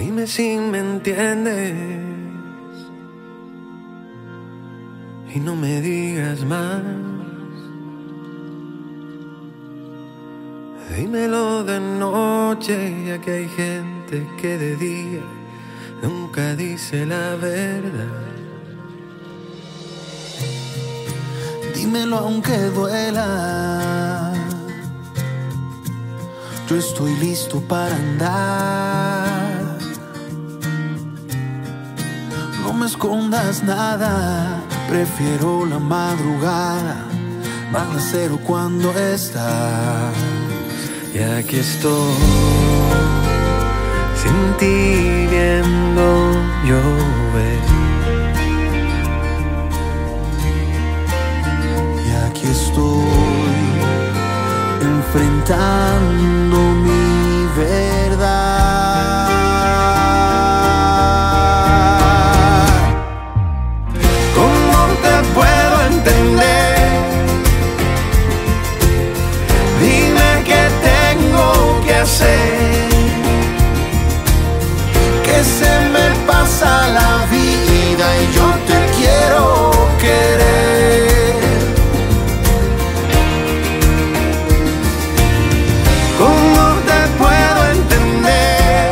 Dime si me entiendes. Y no me digas más. Dímelo de noche, ya que hay gente que de día nunca dice la verdad. Dímelo aunque duela. Yo estoy listo para andar. Me escondas nada, prefiero la madrugada, más cero cuando estás. Y aquí estoy, sin ti viendo llover. Y aquí estoy, enfrentando ¿Cómo te puedo entender?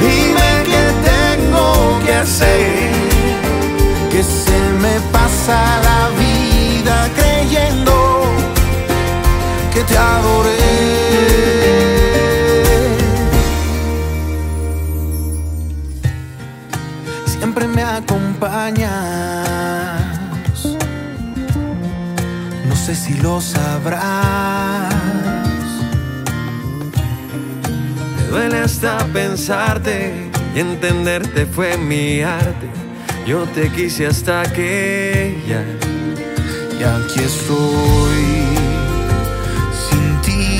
Dime qué tengo que hacer. Que se me pasa la vida creyendo que te adoré. Siempre me acompañas. Sé si lo sabrás. Me duele hasta pensarte y entenderte fue mi arte. Yo te quise hasta que ya Y aquí estoy, sin ti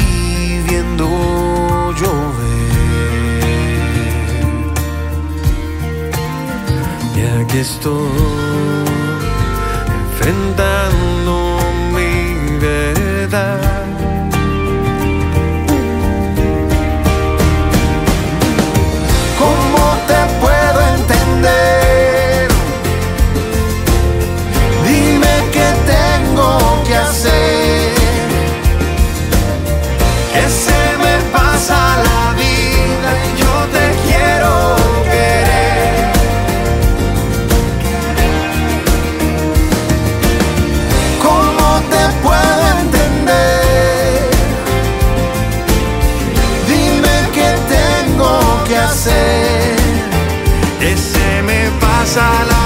viendo llover. Y aquí estoy enfrentando pasa la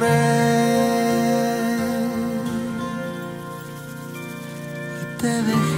y te dejé.